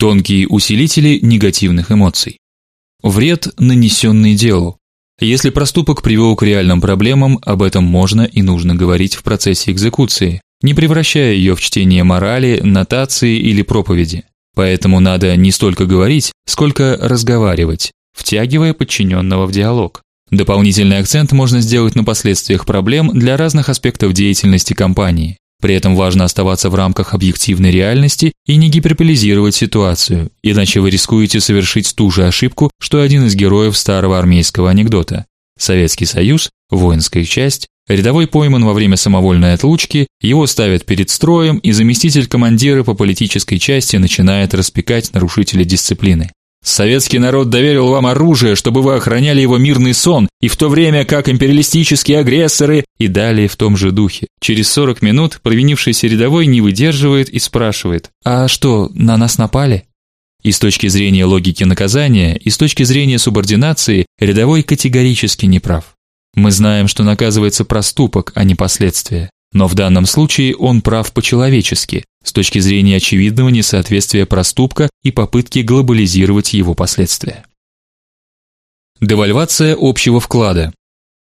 Тонкие усилители негативных эмоций. Вред, нанесенный делу. Если проступок привел к реальным проблемам, об этом можно и нужно говорить в процессе экзекуции, не превращая ее в чтение морали, нотации или проповеди. Поэтому надо не столько говорить, сколько разговаривать, втягивая подчиненного в диалог. Дополнительный акцент можно сделать на последствиях проблем для разных аспектов деятельности компании. При этом важно оставаться в рамках объективной реальности и не гиперболизировать ситуацию, иначе вы рискуете совершить ту же ошибку, что один из героев старого армейского анекдота. Советский Союз, воинская часть, рядовой пойман во время самовольной отлучки, его ставят перед строем, и заместитель командира по политической части начинает распекать нарушителя дисциплины. Советский народ доверил вам оружие, чтобы вы охраняли его мирный сон, и в то время как империалистические агрессоры и далее в том же духе. Через 40 минут провинившийся рядовой не выдерживает и спрашивает: "А что, на нас напали?" И с точки зрения логики наказания, и с точки зрения субординации, рядовой категорически не прав. Мы знаем, что наказывается проступок, а не последствия. Но в данном случае он прав по-человечески, с точки зрения очевидного несоответствия проступка и попытки глобализировать его последствия. Девальвация общего вклада.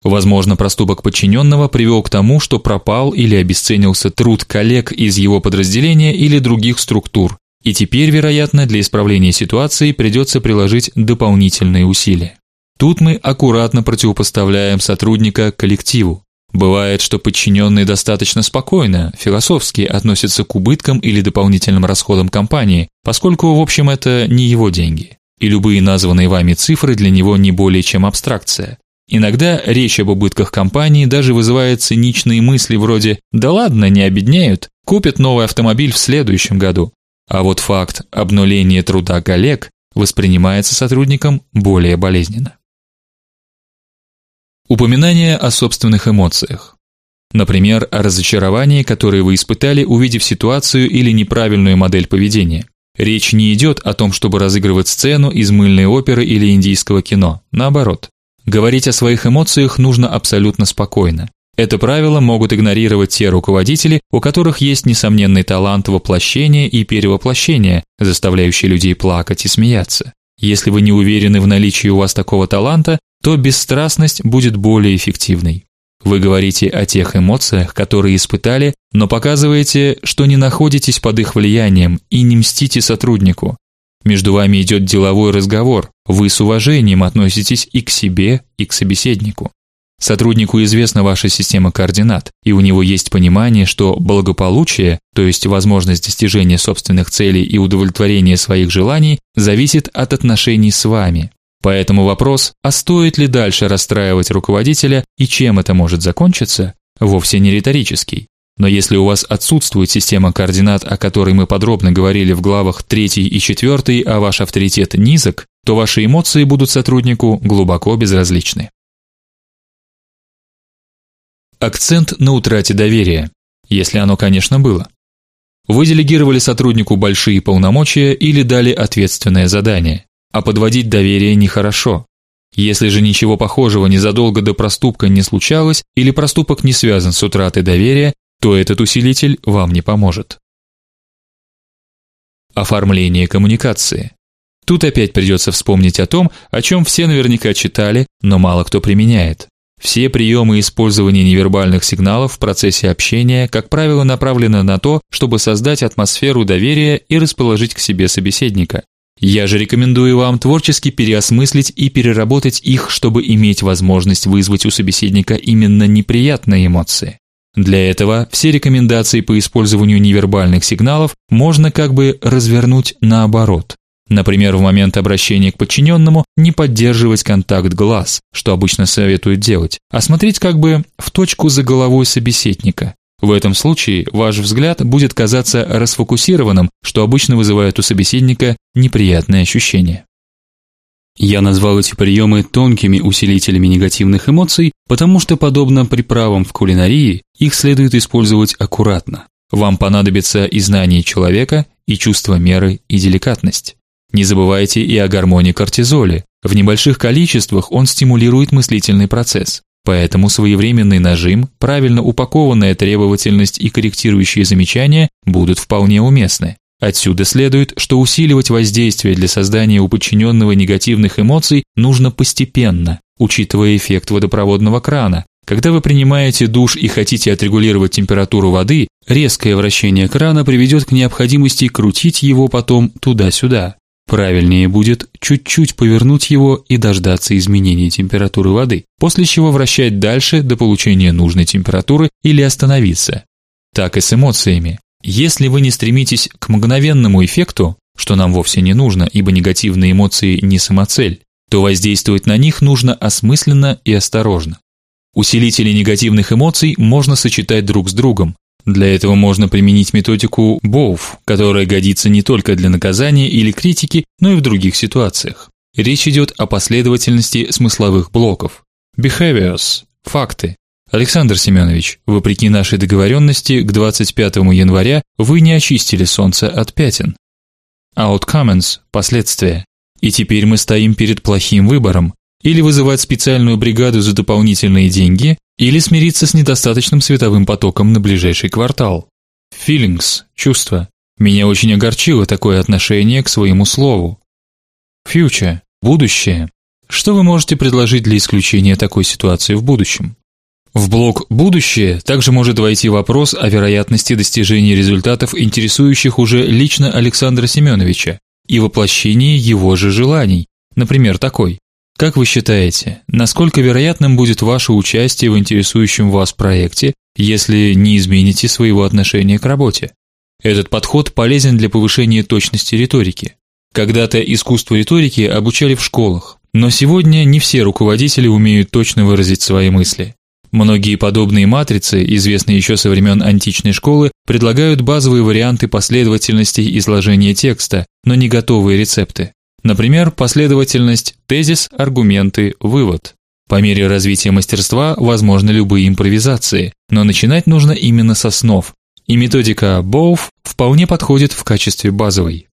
Возможно, проступок подчиненного привел к тому, что пропал или обесценился труд коллег из его подразделения или других структур, и теперь, вероятно, для исправления ситуации придется приложить дополнительные усилия. Тут мы аккуратно противопоставляем сотрудника коллективу. Бывает, что подчиненный достаточно спокойно, философски относится к убыткам или дополнительным расходам компании, поскольку в общем это не его деньги. И любые названные вами цифры для него не более чем абстракция. Иногда речь об убытках компании даже вызывает циничные мысли вроде: "Да ладно, не обеднеют, купят новый автомобиль в следующем году". А вот факт обнуления труда коллег воспринимается сотрудником более болезненно. Упоминание о собственных эмоциях. Например, о разочаровании, которое вы испытали, увидев ситуацию или неправильную модель поведения. Речь не идет о том, чтобы разыгрывать сцену из мыльной оперы или индийского кино. Наоборот, говорить о своих эмоциях нужно абсолютно спокойно. Это правило могут игнорировать те руководители, у которых есть несомненный талант воплощения и перевоплощения, заставляющий людей плакать и смеяться. Если вы не уверены в наличии у вас такого таланта, то бесстрастность будет более эффективной. Вы говорите о тех эмоциях, которые испытали, но показываете, что не находитесь под их влиянием и не мстите сотруднику. Между вами идет деловой разговор. Вы с уважением относитесь и к себе, и к собеседнику. Сотруднику известна ваша система координат, и у него есть понимание, что благополучие, то есть возможность достижения собственных целей и удовлетворения своих желаний, зависит от отношений с вами. Поэтому вопрос, а стоит ли дальше расстраивать руководителя и чем это может закончиться, вовсе не риторический. Но если у вас отсутствует система координат, о которой мы подробно говорили в главах 3 и 4, а ваш авторитет низок, то ваши эмоции будут сотруднику глубоко безразличны. Акцент на утрате доверия, если оно, конечно, было. Вы делегировали сотруднику большие полномочия или дали ответственное задание, а подводить доверие нехорошо. Если же ничего похожего незадолго до проступка не случалось или проступок не связан с утратой доверия, то этот усилитель вам не поможет. Оформление коммуникации. Тут опять придется вспомнить о том, о чем все наверняка читали, но мало кто применяет. Все приемы использования невербальных сигналов в процессе общения, как правило, направлены на то, чтобы создать атмосферу доверия и расположить к себе собеседника. Я же рекомендую вам творчески переосмыслить и переработать их, чтобы иметь возможность вызвать у собеседника именно неприятные эмоции. Для этого все рекомендации по использованию невербальных сигналов можно как бы развернуть наоборот. Например, в момент обращения к подчиненному не поддерживать контакт глаз, что обычно советуют делать, а смотреть как бы в точку за головой собеседника. В этом случае ваш взгляд будет казаться расфокусированным, что обычно вызывает у собеседника неприятные ощущения. Я назвал эти приемы тонкими усилителями негативных эмоций, потому что подобно приправам в кулинарии, их следует использовать аккуратно. Вам понадобится и знание человека, и чувство меры, и деликатность. Не забывайте и о гормоне кортизоле. В небольших количествах он стимулирует мыслительный процесс. Поэтому своевременный нажим, правильно упакованная требовательность и корректирующие замечания будут вполне уместны. Отсюда следует, что усиливать воздействие для создания у подчиненного негативных эмоций нужно постепенно, учитывая эффект водопроводного крана. Когда вы принимаете душ и хотите отрегулировать температуру воды, резкое вращение крана приведет к необходимости крутить его потом туда-сюда. Правильнее будет чуть-чуть повернуть его и дождаться изменения температуры воды, после чего вращать дальше до получения нужной температуры или остановиться. Так и с эмоциями. Если вы не стремитесь к мгновенному эффекту, что нам вовсе не нужно, ибо негативные эмоции не самоцель, то воздействовать на них нужно осмысленно и осторожно. Усилители негативных эмоций можно сочетать друг с другом. Для этого можно применить методику Боуф, которая годится не только для наказания или критики, но и в других ситуациях. Речь идет о последовательности смысловых блоков. Behaviors факты, Александр Семенович, вопреки нашей договоренности, к 25 января вы не очистили солнце от пятен. Outcomes последствия. И теперь мы стоим перед плохим выбором: или вызывать специальную бригаду за дополнительные деньги, или смириться с недостаточным световым потоком на ближайший квартал. Feelings чувства. Меня очень огорчило такое отношение к своему слову. Future будущее. Что вы можете предложить для исключения такой ситуации в будущем? В блок «Будущее» также может войти вопрос о вероятности достижения результатов, интересующих уже лично Александра Семеновича, и воплощении его же желаний. Например, такой: Как вы считаете, насколько вероятным будет ваше участие в интересующем вас проекте, если не измените своего отношения к работе? Этот подход полезен для повышения точности риторики. Когда-то искусство риторики обучали в школах, но сегодня не все руководители умеют точно выразить свои мысли. Многие подобные матрицы, известные еще со времен античной школы, предлагают базовые варианты последовательностей изложения текста, но не готовые рецепты. Например, последовательность тезис, аргументы, вывод. По мере развития мастерства возможны любые импровизации, но начинать нужно именно с основ. И методика Боуф вполне подходит в качестве базовой.